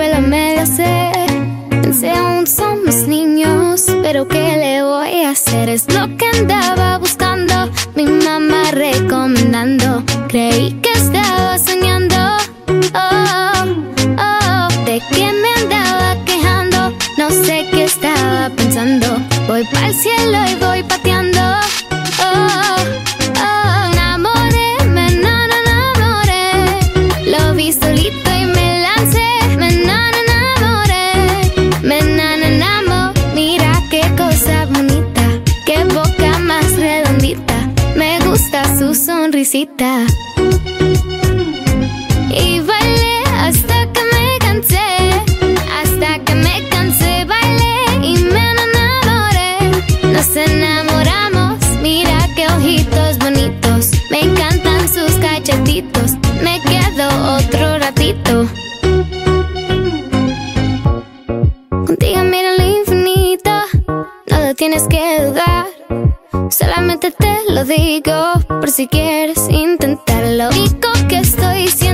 rompe la media Pensé aún somos niños, pero ¿qué le voy a hacer? Es lo que andaba buscando, mi mamá recomendando. Creí que estaba soñando, oh, oh, oh. de que me andaba quejando. No sé qué estaba pensando. Voy para el cielo y voy te lo digo, por si quieres intentarlo. Único que estoy diciendo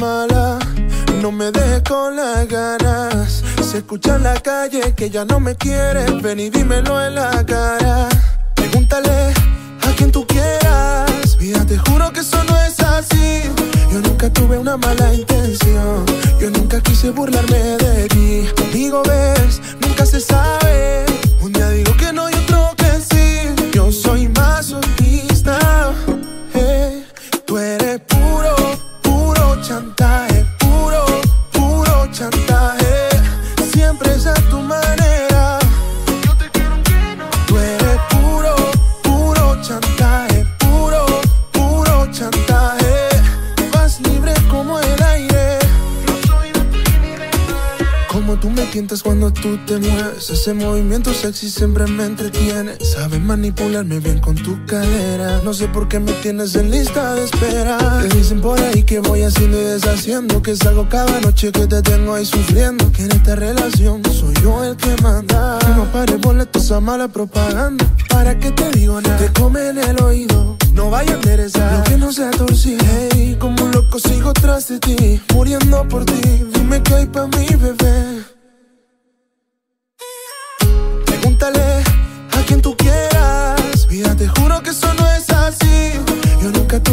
no me dejes con las ganas. Se escucha en la calle que ya no me quieres, ven y dímelo en la cara. Pregúntale a quien tú quieras, mira, te juro que eso no es así. Yo nunca tuve una mala intención, yo nunca quise burlarme de ti. Digo ves, nunca se sabe. Un día digo que no y otro cuando tú te mueves. Ese movimiento sexy siempre me entretiene. Sabes manipularme bien con tu cadera. No sé por qué me tienes en lista de espera. Te dicen por ahí que voy haciendo y deshaciendo. Que salgo cada noche que te tengo ahí sufriendo. Que en esta relación soy yo el que manda. Que no pares boletos a mala propaganda. ¿Para que te digo nada? Te comen el oído. No vaya a enderezar lo que no sea torcido. Hey, como un loco sigo tras de ti. Muriendo por ti. Dime que hay pa' mi bebé.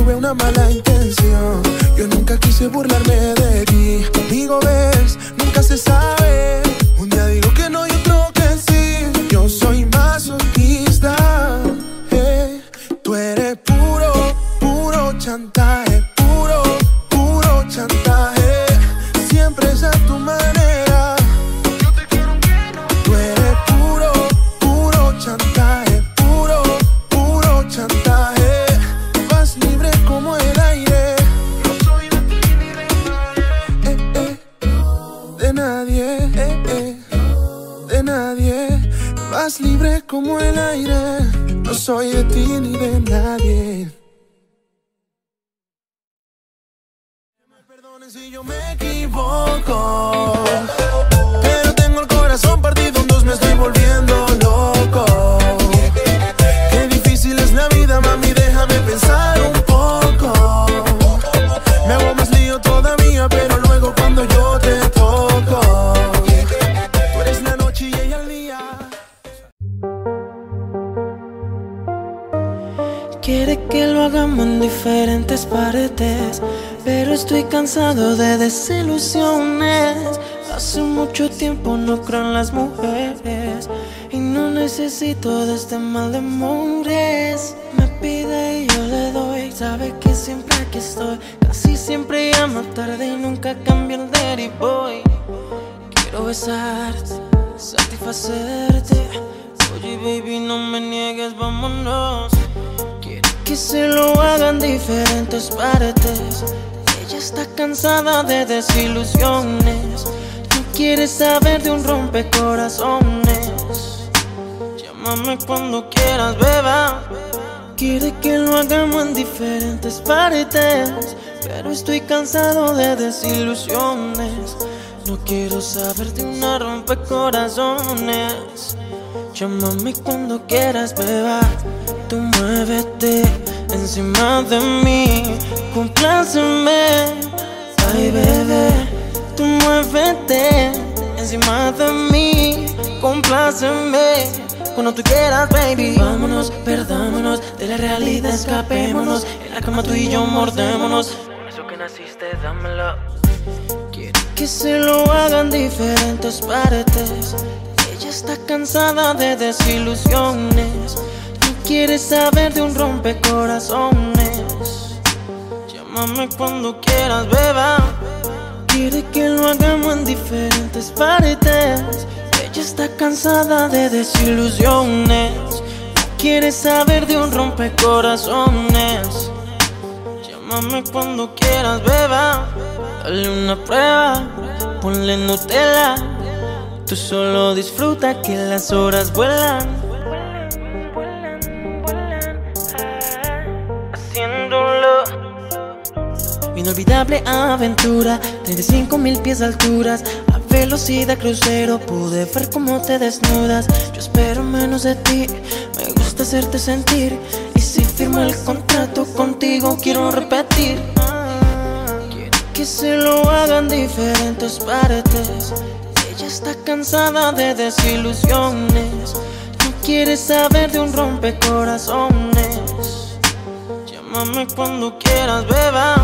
tuve una mala intención. Yo nunca quise burlarme de ti. Contigo ves, nunca se sabe. Libre como el aire, no soy de ti ni de nadie. Que me si yo me equivoco. Paredes, pero estoy cansado de desilusiones. Hace mucho tiempo no creo en las mujeres y no necesito de este mal de amores. Me pide y yo le doy, sabe que siempre aquí estoy. Casi siempre llamo tarde y nunca cambio el daddy boy. Quiero besarte, satisfacerte. Oye, baby, no me niegues, vámonos. Que se lo hagan diferentes partes. Ella está cansada de desilusiones. No quiere saber de un rompecorazones. Llámame cuando quieras, beba. Quiere que lo hagamos en diferentes partes. Pero estoy cansado de desilusiones. No quiero saber de una rompecorazones. Llámame cuando quieras, beba. Tú muévete encima de mí. Compláceme. Ay, bebé. Tú muévete encima de mí. Compláceme. Cuando tú quieras, baby. Vámonos, perdámonos de la realidad, escapémonos. En la cama tú y yo mordémonos. Eso que naciste, dámelo. Quiero que se lo hagan diferentes partes. Ella está cansada de desilusiones. No quiere saber de un rompecorazones. Llámame cuando quieras, beba. Quiere que lo hagamos en diferentes partes. Ella está cansada de desilusiones. No quiere saber de un rompecorazones. Llámame cuando quieras, beba. Dale una prueba, ponle Nutella. Tú solo disfruta que las horas vuelan. Inolvidable aventura, 35 mil pies de alturas, a velocidad crucero, pude ver cómo te desnudas. Yo espero menos de ti, me gusta hacerte sentir. Y si firmo el contrato contigo, quiero repetir. Quiero que se lo hagan diferentes partes. Ella está cansada de desilusiones, no quiere saber de un rompecorazones. Llámame cuando quieras, beba.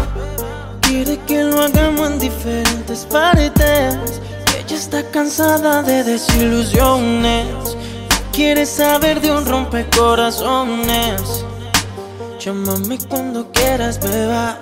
Quiere que lo hagamos en diferentes partes. Ella está cansada de desilusiones. Quiere saber de un rompecorazones. Llámame cuando quieras, beba.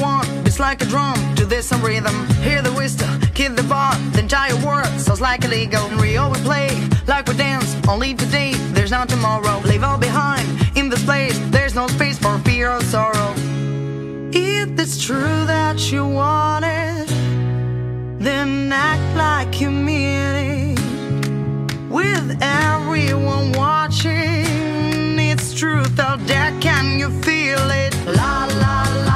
One. It's like a drum to this some rhythm. Hear the wisdom, keep the bar. The entire world sounds like a Lego. And we play like we dance. Only today, there's no tomorrow. Leave all behind in this place. There's no space for fear or sorrow. If it's true that you want it, then act like you mean it. With everyone watching, it's truth out there. Can you feel it? La la la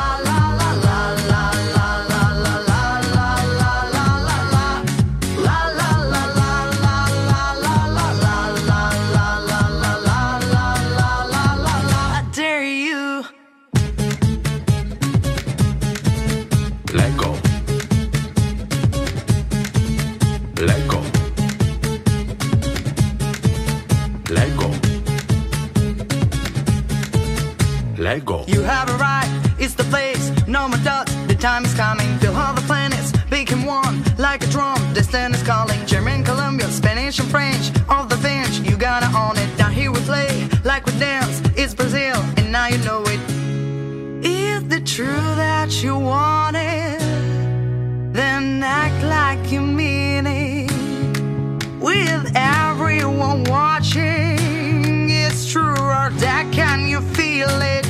time is coming. Feel how the planets become one, like a drum. Destiny is calling. German, Colombian, Spanish, and French. Off the bench, you gotta own it. Down here we play, like we dance. It's Brazil, and now you know it. Is. The true that you want it, then act like you mean it. With everyone watching, it's true or that can you feel it?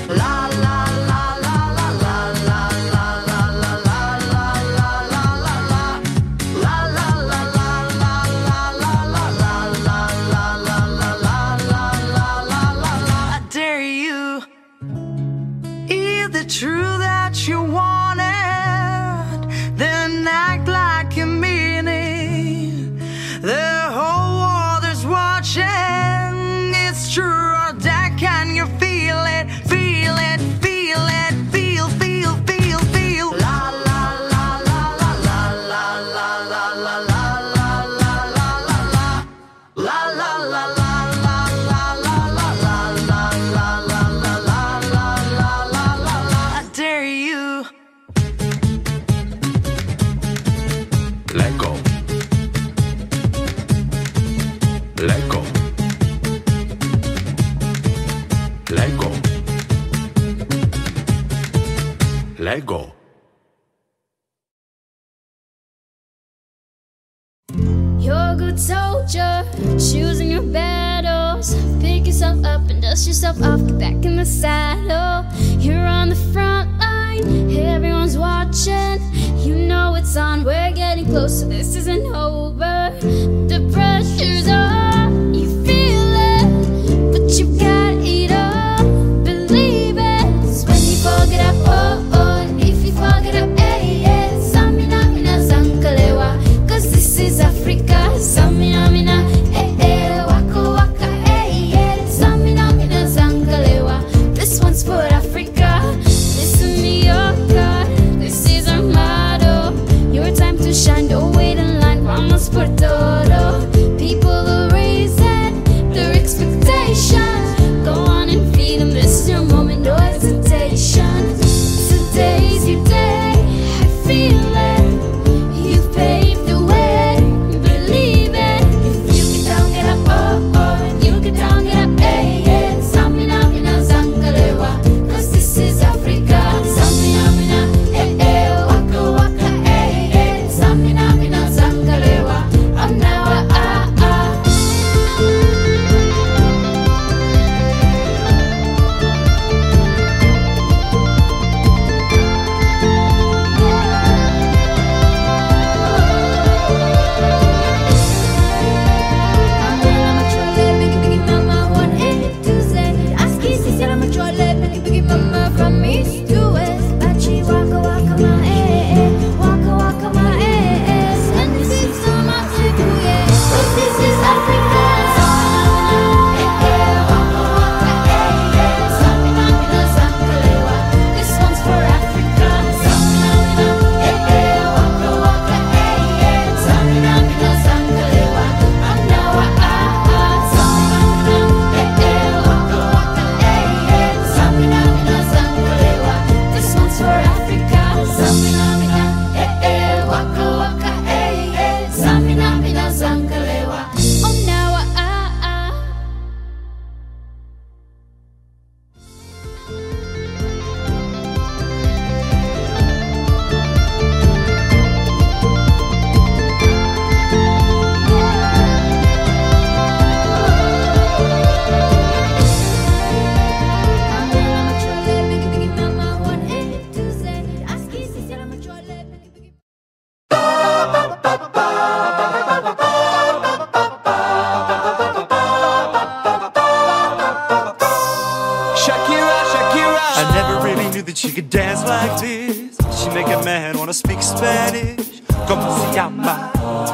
Shakira. I never really knew that she could dance like this. She make a man wanna speak Spanish. Como se llama?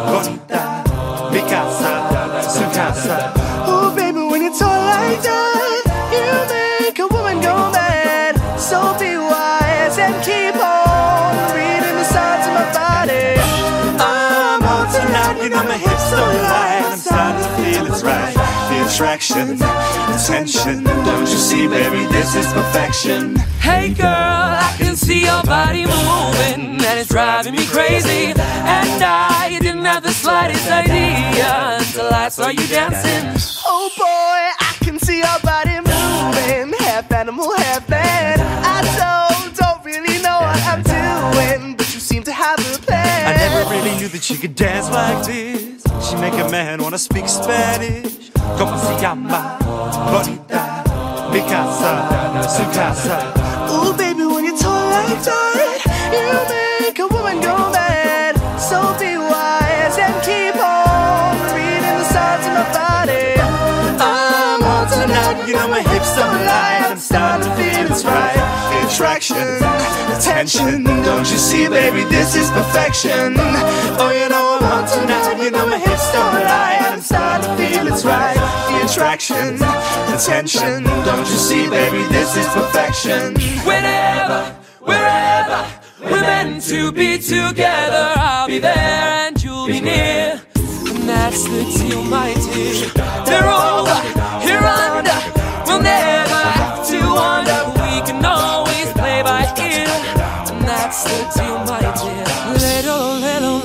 Bonita. Mi casa. Su casa. Oh, baby, when it's all like that. attraction, attention. Don't you see, baby, this is perfection. Hey girl, I can see your body moving, and it's driving me crazy. And I didn't have the slightest idea until I saw you dancing. Oh boy, I can see your body moving, half animal, half man. I don't, don't really know what I'm doing, but you seem to have. a I never really knew that she could dance like this. She make a man wanna speak Spanish. Como se llama? Bonita. Mi casa. Su casa. Ooh, baby, when you talk like that, you make a woman go mad. So be wise and keep on reading the signs of my body. I'm on tonight, you know my hips don't lie. I'm starting to feel it's right. Attraction the tension, don't you see, baby, this is perfection. Oh, you know I'm on tonight, you know my hips don't lie, I'm starting to feel it's right. The attraction, the tension, don't you see, baby, this is perfection. Whenever, wherever we're meant to be together, I'll be there and you'll be near. And that's the deal, my dear. They're over, here under. We'll never have to wonder. Little,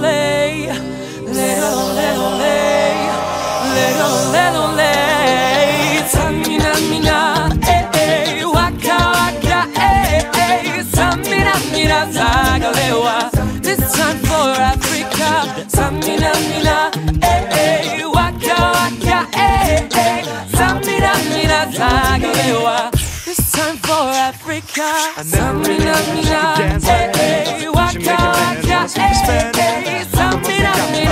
lay. Lay. Lay. Lay. Eh, eh. Eh, time for Africa. Zagalewa waka, something me hey, waka, waka, hey, something me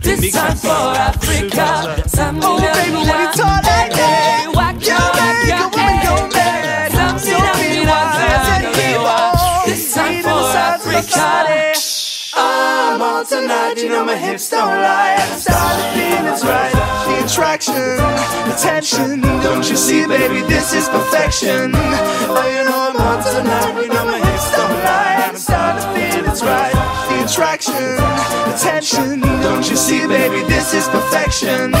this time for Africa, something up me now, hey, waka, waka, hey, me now, zagarewa, this time for Africa body. Tonight, you know my hips don't lie. I'm starting to feel it's right. The attraction, the tension, don't you see, baby, this is perfection. Oh, you know I'm on tonight, you know my hips don't lie. I'm starting to feel it's right. The attraction, the tension, don't you see, baby, this is perfection.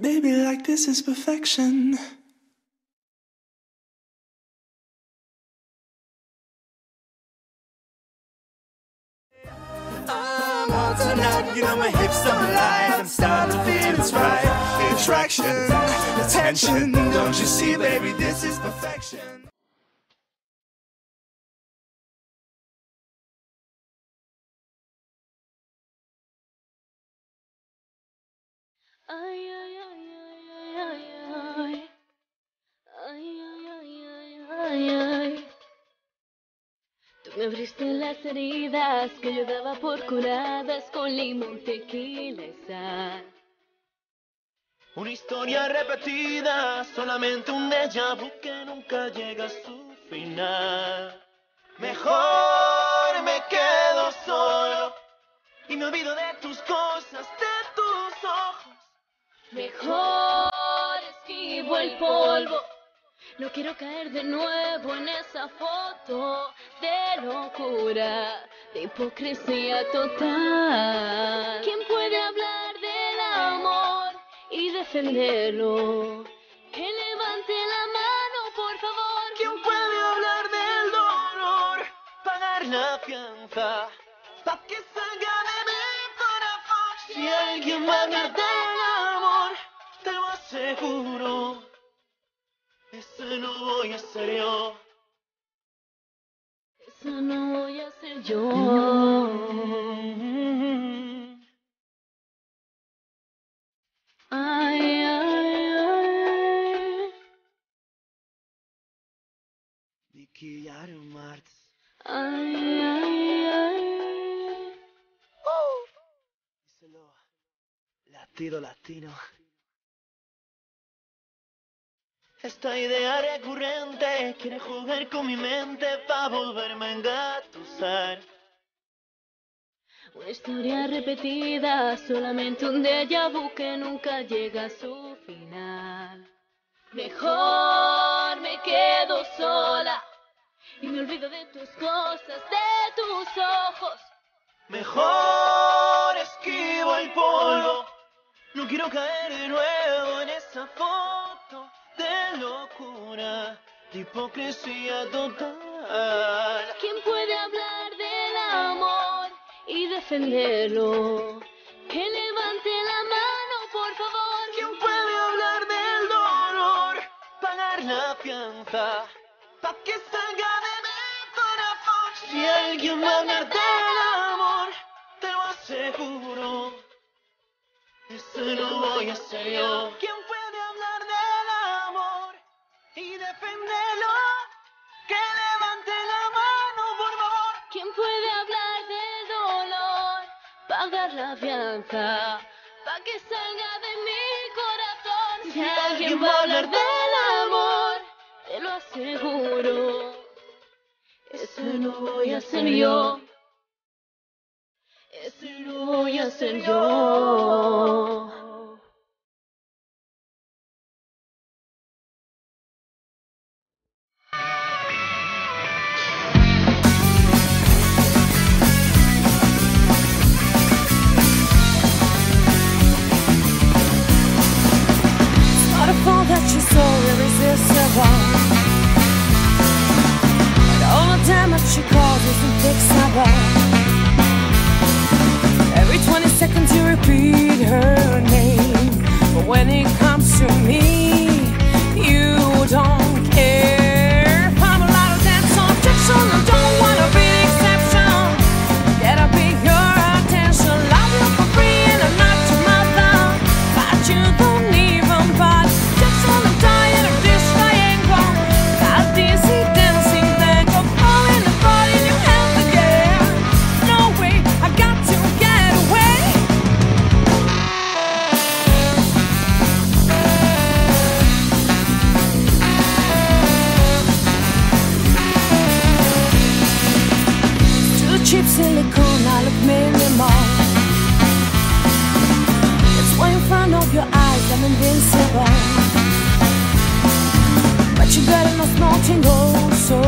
Baby, like this is perfection. Know my hips don't lie. I'm starting to feel it's right. Attraction, the tension, don't you see, baby, this is perfection. Ay, ay, ay, ay, ay, ay, ay. Ay, ay, ay, ay, ay, ay. Tú me abriste las heridas que yo daba por curadas con limón, tequila y sal. Una historia repetida, solamente un déjà vu que nunca llega a su final. Mejor me quedo solo y me olvido de tus cosas, de tus ojos. Mejor esquivo el polvo. No quiero caer de nuevo en esa foto de locura, de hipocresía total. ¿Quién puede hablar del amor y defenderlo? Que levante la mano, por favor. ¿Quién puede hablar del dolor? Pagar la fianza, pa' que salga de mi corazón. Si alguien va a hablar del amor, te lo aseguro. Ese no voy a ser yo. No voy a ser yo. Ay, ay, ay. Vicky. Ay, ay, ay. Díselo. Latido latino. Esta idea recurrente quiere jugar con mi mente para volverme a engatusar. Una historia repetida, solamente un déjà vu que nunca llega a su final. Mejor me quedo sola y me olvido de tus cosas, de tus ojos. Mejor esquivo el polvo. No quiero caer de nuevo en esa foto de locura, de hipocresía total. ¿Quién puede hablar del amor y defenderlo? Que levante la mano, por favor. ¿Quién puede hablar del dolor? Pagar la fianza, pa' que salga de mi corazón. Si alguien va a hablar del amor, te lo aseguro. Ese no voy a ser yo y defenderlo. Que levante la mano, por favor. ¿Quién puede hablar del dolor? Pagar la fianza, pa' que salga de mi corazón. Si alguien va a hablar del amor, te lo aseguro. Eso no voy a hacer yo. Eso no voy a hacer yo. cheap silicone, I look minimal. It's why in front of your eyes, I'm invincible. But you better not snorting, oh, so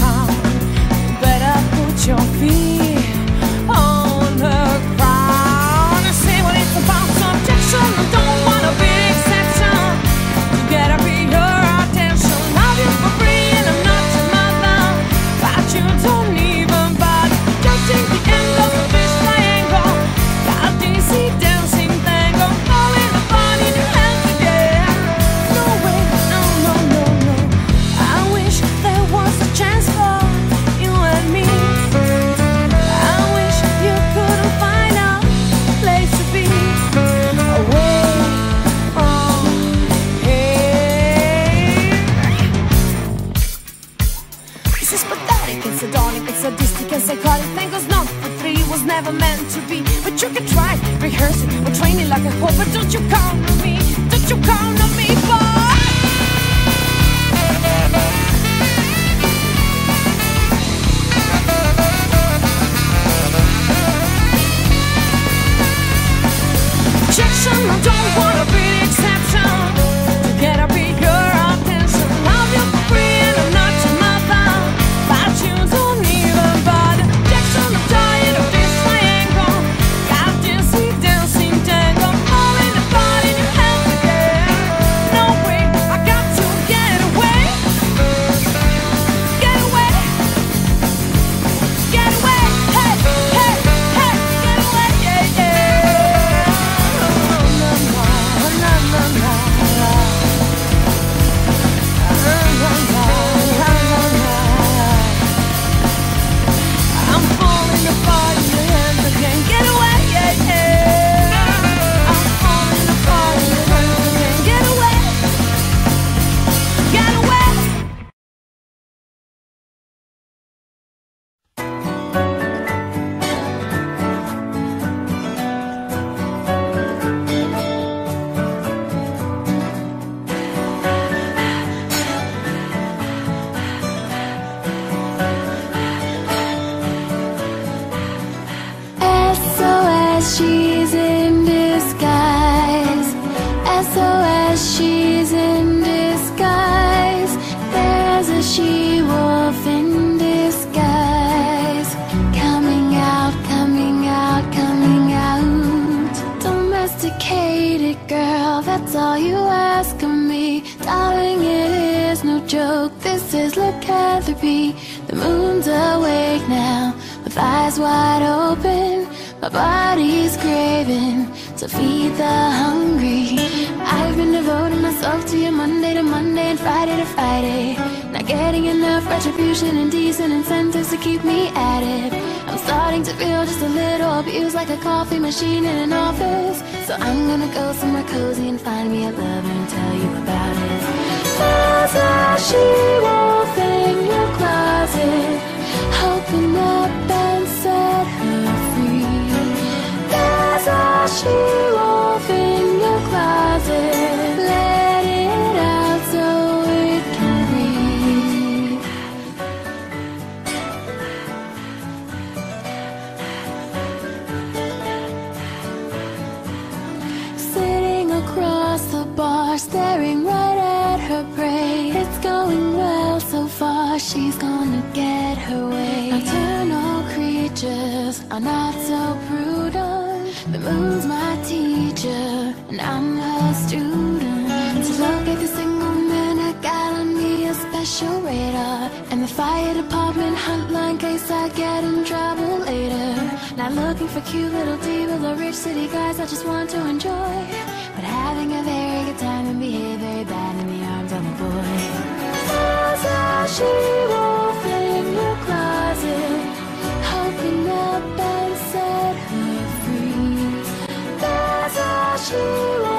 calm. You better put your feet on the ground and see what it's about. you can try rehearsing or training like a whore, but don't you count on me. Don't you count on me, boy. Jackson, I don't wanna be she's gonna get her way. Nocturnal creatures are not so prudent. The moon's my teacher, and I'm her student. To look the single minute, got on me a special radar. And the fire department hotline case I get in trouble later. Not looking for cute little diva or rich city guys, I just want to enjoy. But having a very good time and behave very bad in the arms of a boy she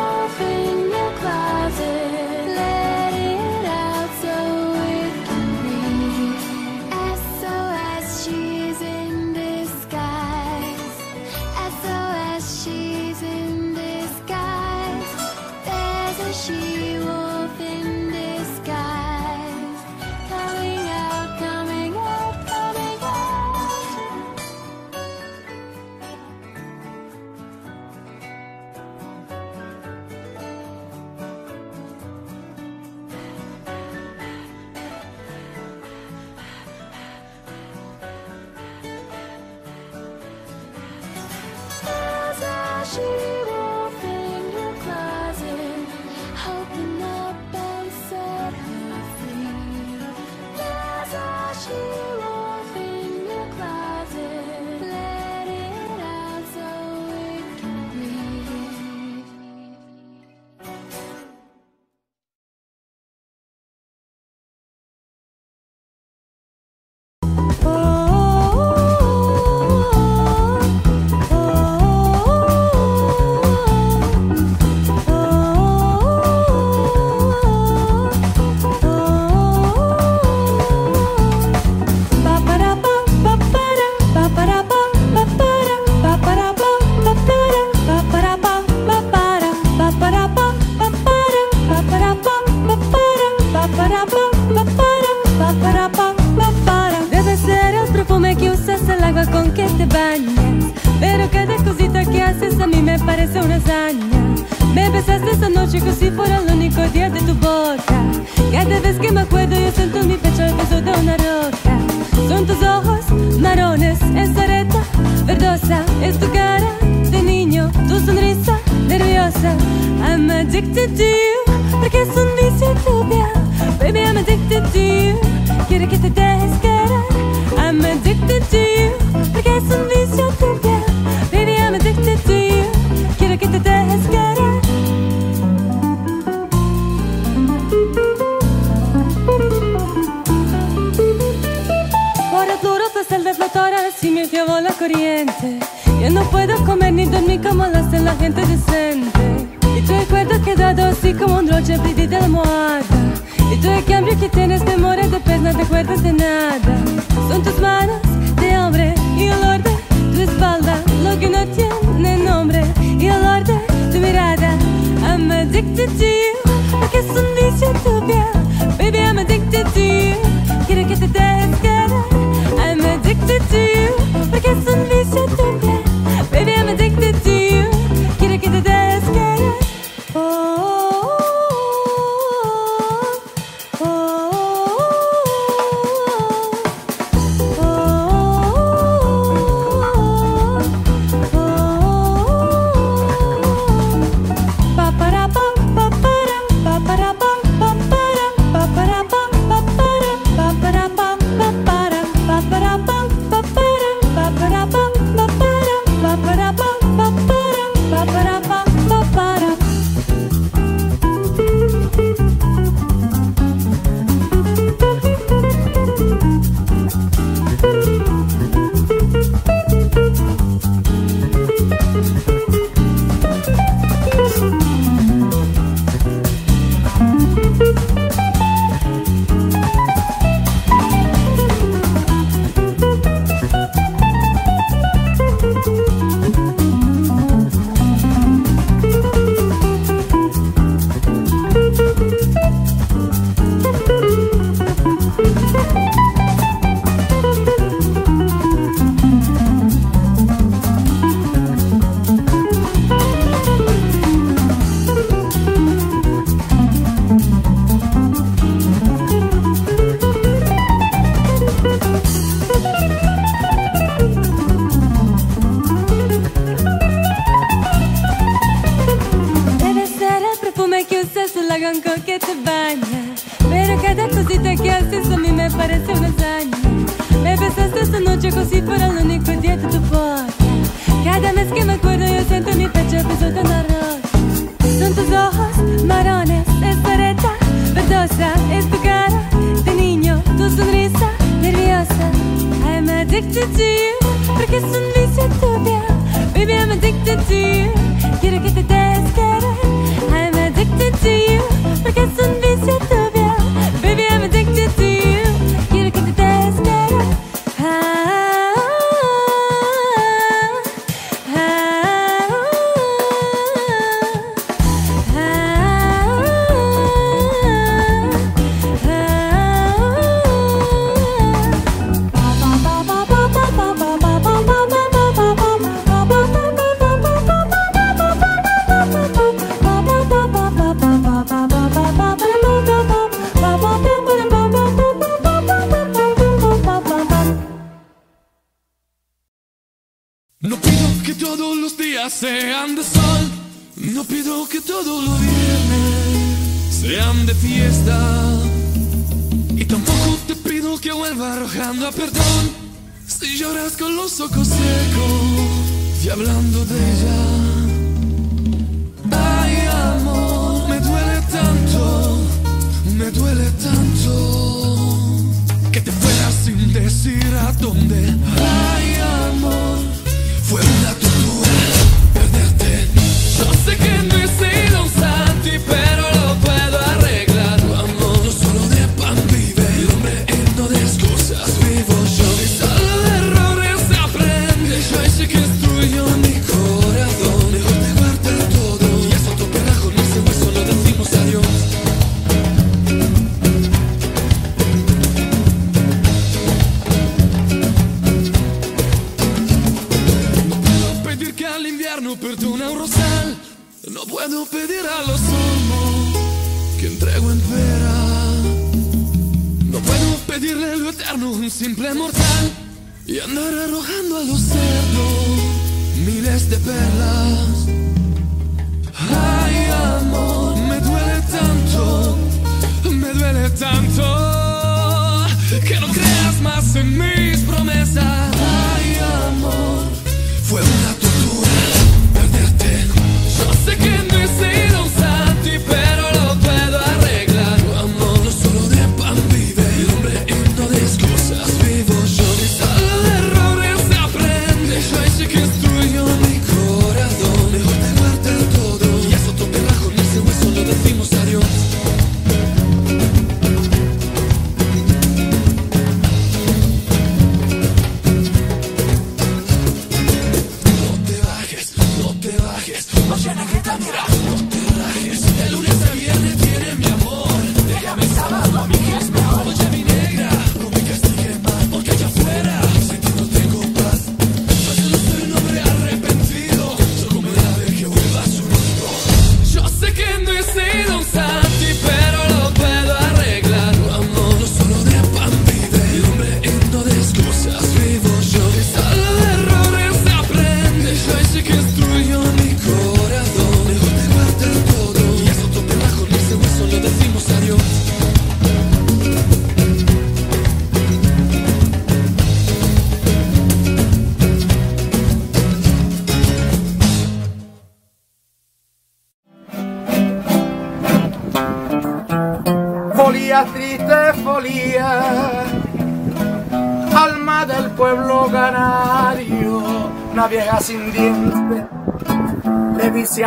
listen me.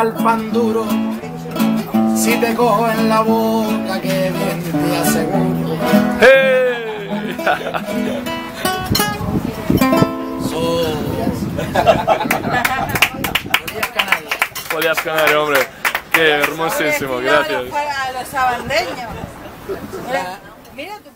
al pan duro. Si te cojo en la boca, que bien te aseguro. Hey. so. Polías Canario. hombre. Qué hermosísimo, gracias. A los, a los Mira tu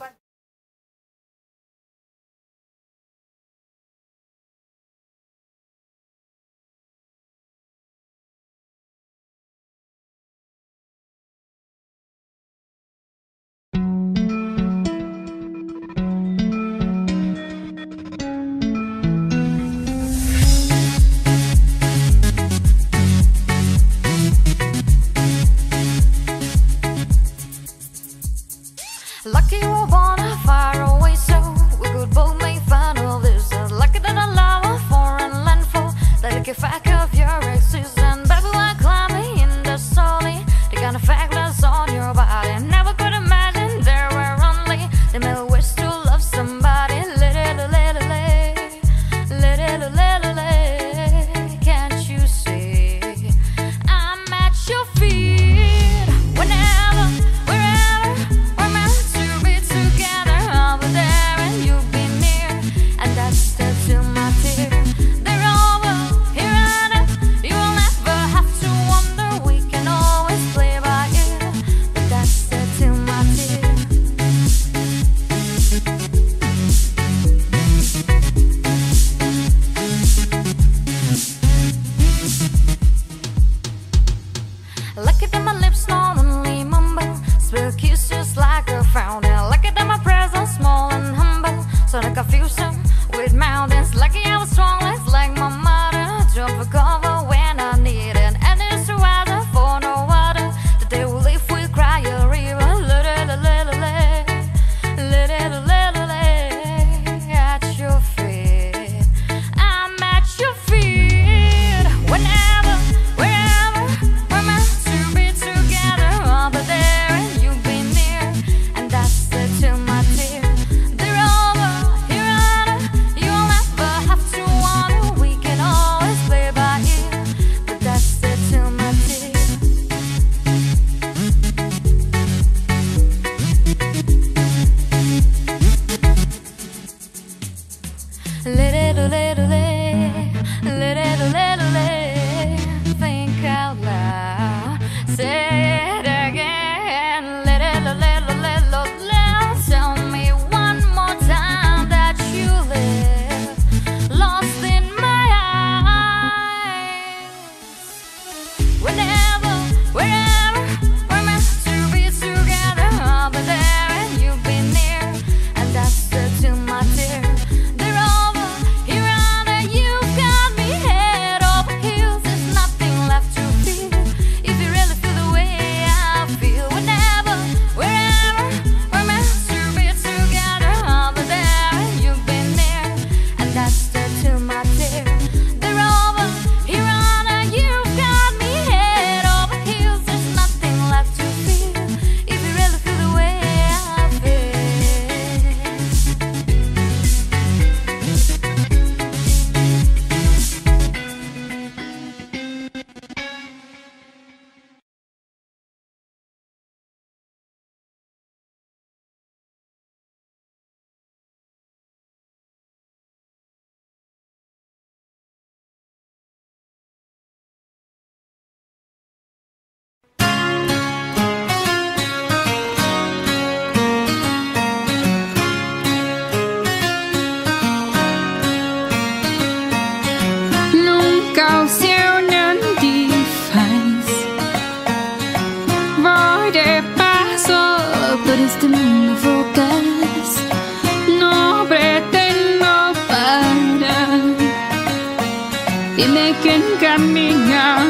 Quién camina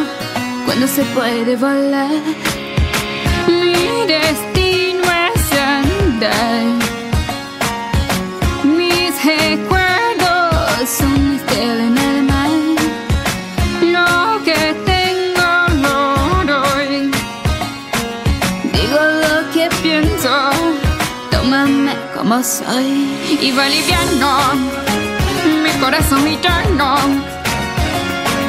cuando se puede volar. Mi destino es andar. Mis recuerdos son estela en el mar. Lo que tengo lo doy. Digo lo que pienso, tómame como soy. Y va liviano, mi corazón gitano.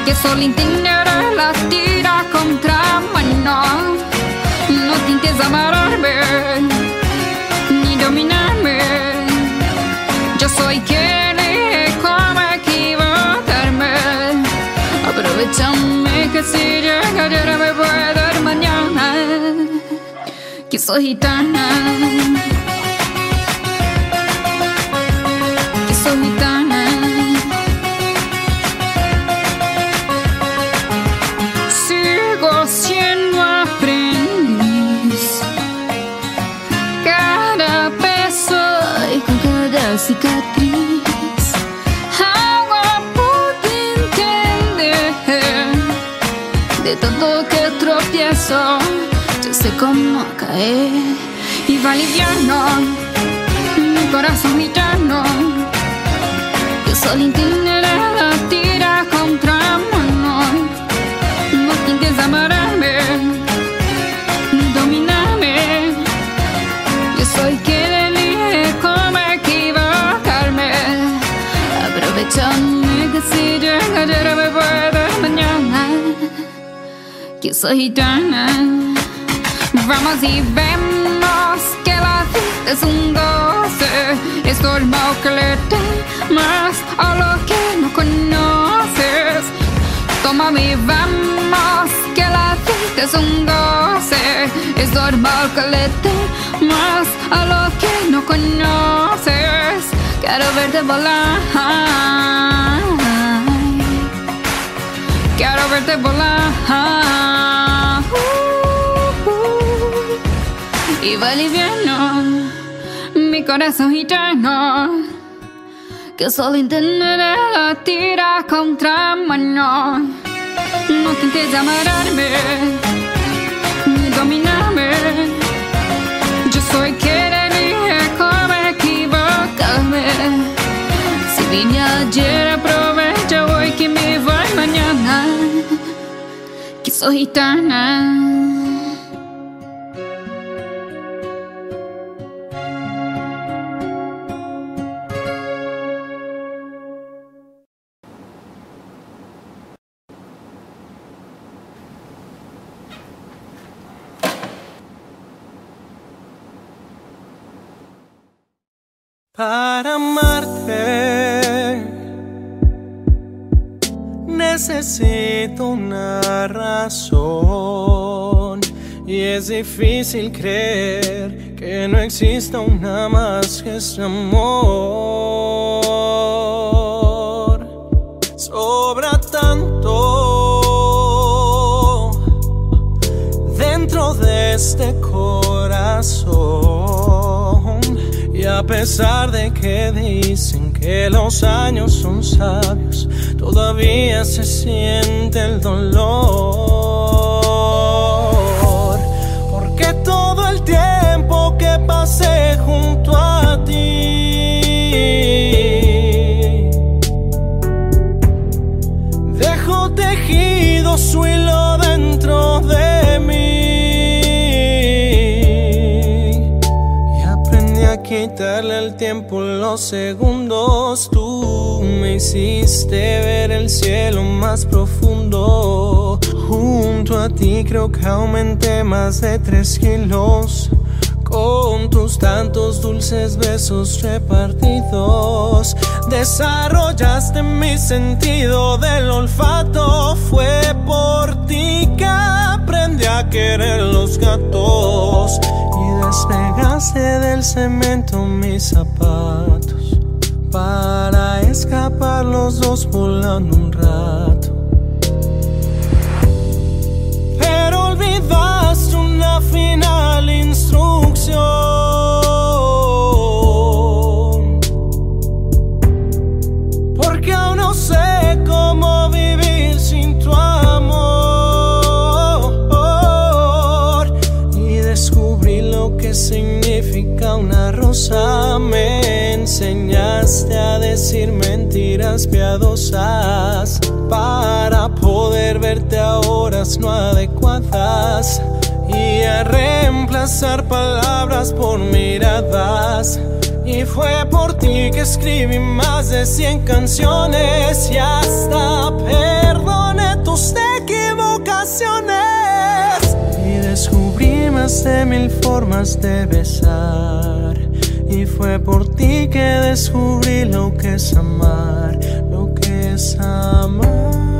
Que solo intendere la tira contra mano. No tintes amarrarme, ni dominarme. Yo soy quien elige cómo equivocarme. Aprovechame que si llega ya me puedo dar mañana. Que soy gitana. Yo sé cómo caer. Y va liviano, mi corazón gitano. Yo entenderé la tira contra mano. No intentes amarrarme, ni dominarme. Yo soy quien elige cómo equivocarme. Aprovechame Gitana. Vamos y vemos que la vida es un goce. Es normal que le temas a lo que no conoces. Tómame y vamos que la vida es un goce. Es normal que le temas a lo que no conoces. Quiero verte volar. Quiero verte volar. Y va liviano mi corazón gitano que solo entenderé la tira contra mano. No intentes amarrarme ni dominarme. Yo soy quien elige cómo equivocarme. Si vine ayer, aprovecha soy gitana. Para necesito una razón y es difícil creer que no exista una más que este amor. Sobra tanto dentro de este corazón. Y a pesar de que dicen que los años son sabios, todavía se siente el dolor. Porque todo el tiempo que pasé junto a ti, dejo tejido su hilo dentro de mí. Y aprendí a quitarle el tiempo, los segundos. Me hiciste ver el cielo más profundo. Junto a ti creo que aumenté más de tres kilos. Con tus tantos dulces besos repartidos, desarrollaste mi sentido del olfato. Fue por ti que aprendí a querer los gatos y despegaste del cemento mis zapatos para escapar los dos volando un rato. Pero olvidaste una final instrucción. piadosas para poder verte a horas no adecuadas y a reemplazar palabras por miradas. Y fue por ti que escribí más de 100 canciones y hasta perdoné tus equivocaciones y descubrí más de mil formas de besar. Y fue por ti que descubrí lo que es amar, lo que es amar.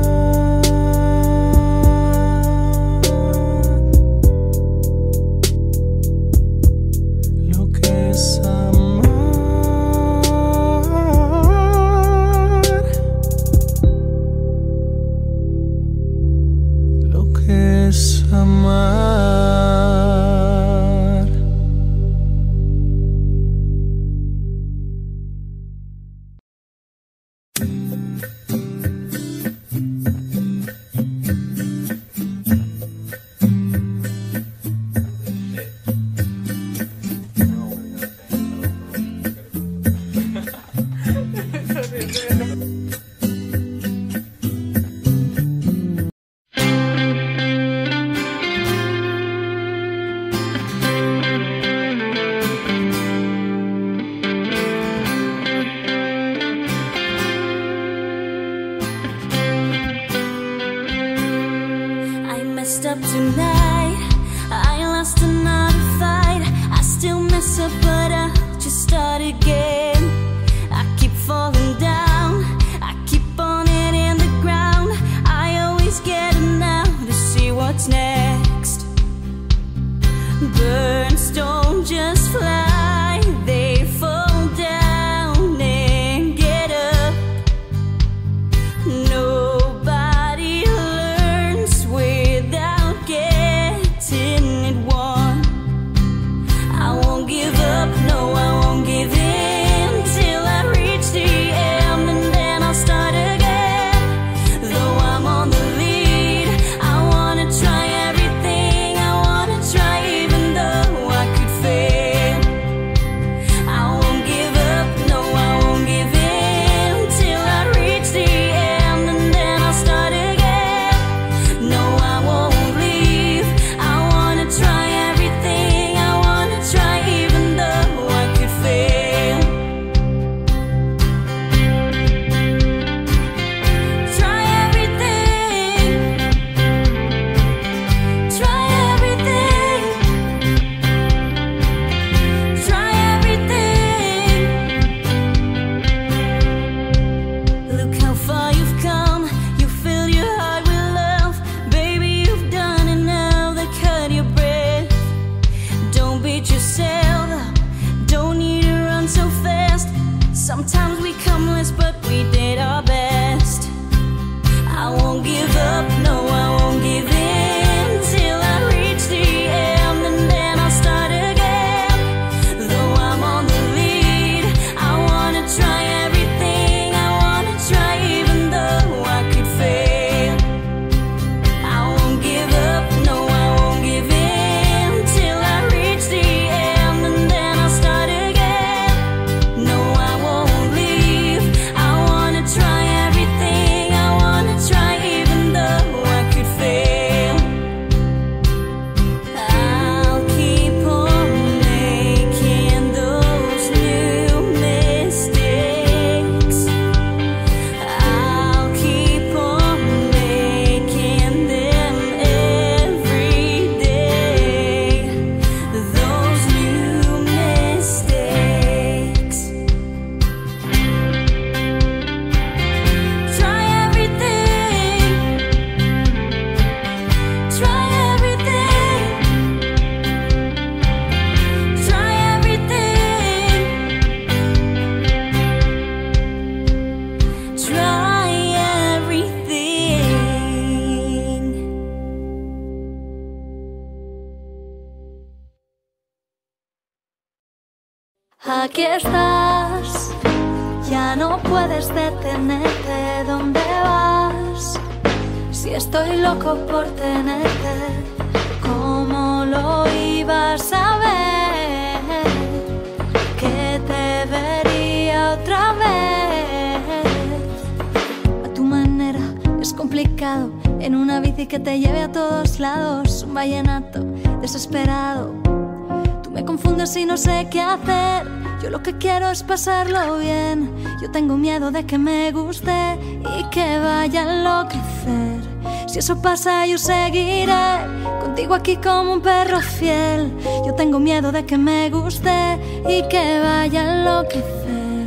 Pasarlo bien. Yo tengo miedo de que me guste y que vaya a enloquecer. Si eso pasa, yo seguiré contigo aquí como un perro fiel. Yo tengo miedo de que me guste y que vaya a enloquecer.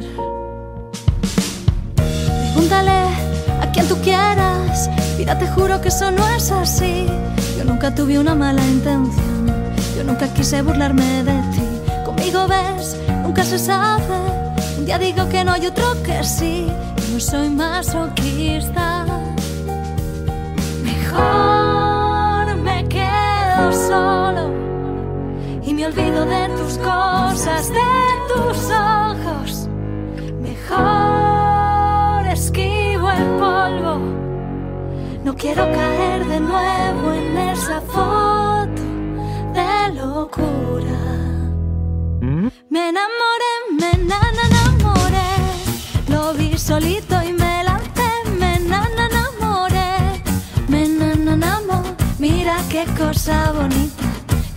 Pregúntale a quien tú quieras. Mira, te juro que eso no es así. Yo nunca tuve una mala intención. Yo nunca quise burlarme de ti. Conmigo ves, nunca se sabe. Un digo que no y otro que sí. No soy masoquista. Mejor me quedo solo y me olvido de tus cosas, de tus ojos. Mejor esquivo el polvo. No quiero caer de nuevo en esa foto de locura. Me enamoré, me na- na- enamoré. Lo vi solito y me lancé, me na- na- enamoré. Me na- na- enamo- Mira qué cosa bonita,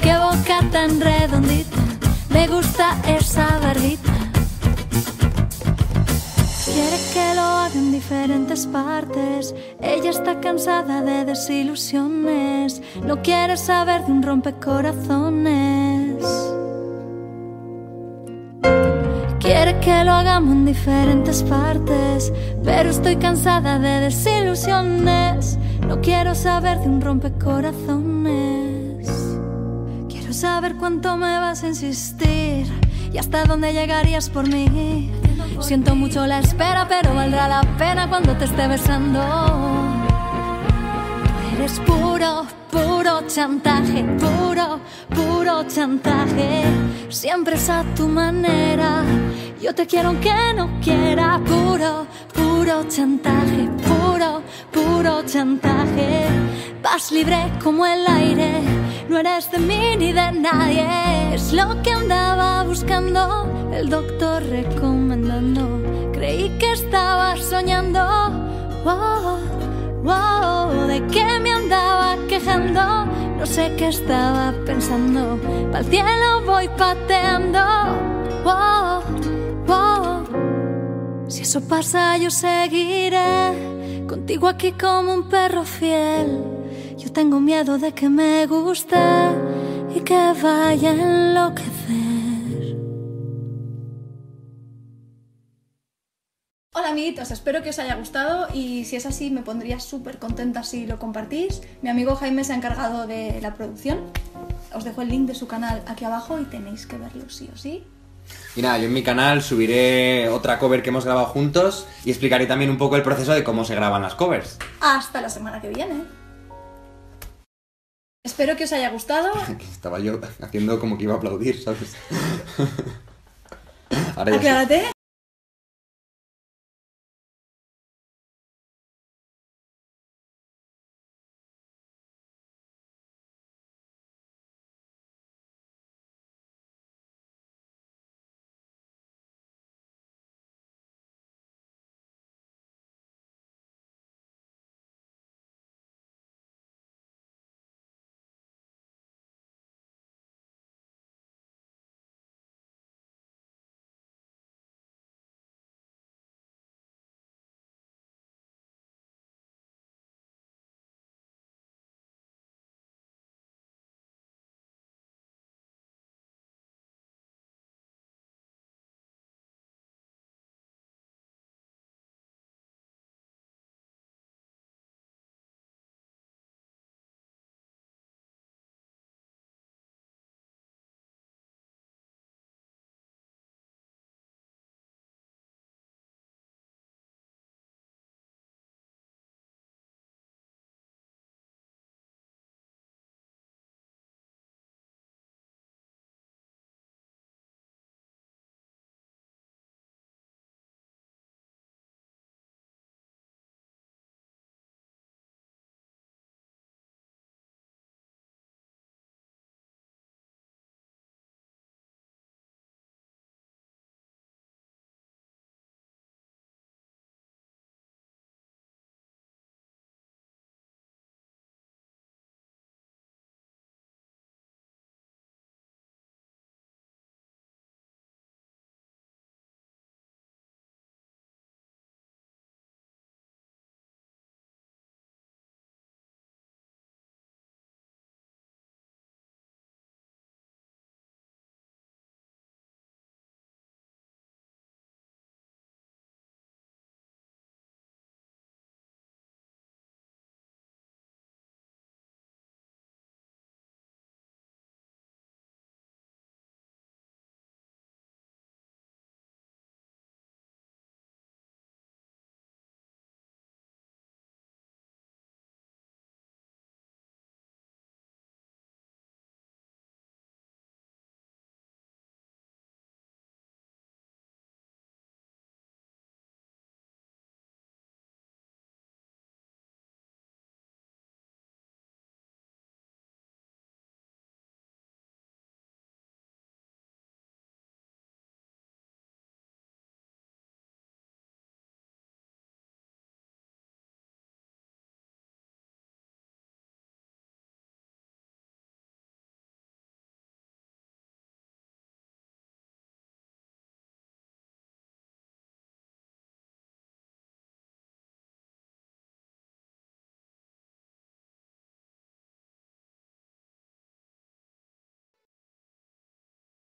qué boca tan redondita. Me gusta esa barbita. Quiere que lo haga en diferentes partes. Ella está cansada de desilusiones. No quiere saber de un rompecorazones. Quiere que lo hagamos en diferentes partes, pero estoy cansada de desilusiones. No quiero saber de un rompecorazones. Quiero saber cuánto me vas a insistir y hasta dónde llegarías por mí. Siento mucho la espera, pero valdrá la pena cuando te esté besando. Eres puro, puro chantaje, puro, puro chantaje. Siempre es a tu manera. Yo te quiero aunque no quiera. Puro, puro chantaje, puro, puro chantaje. Vas libre como el aire. No eres de mí ni de nadie. Es lo que andaba buscando. El doctor recomendando. Creí que estaba soñando. Wow, wow, de qué me andaba quejando. No sé qué estaba pensando. Pa'l cielo voy pateando. Wow, wow. Si eso pasa, yo seguiré contigo aquí como un perro fiel. Yo tengo miedo de que me guste y que vaya a enloquecer. Amiguitos, espero que os haya gustado y si es así me pondría súper contenta si lo compartís. Mi amigo Jaime se ha encargado de la producción. Os dejo el link de su canal aquí abajo y tenéis que verlo sí o sí. Y nada, yo en mi canal subiré otra cover que hemos grabado juntos y explicaré también un poco el proceso de cómo se graban las covers. Hasta la semana que viene. Espero que os haya gustado. Estaba yo haciendo como que iba a aplaudir, ¿sabes? Ahora. Aclárate.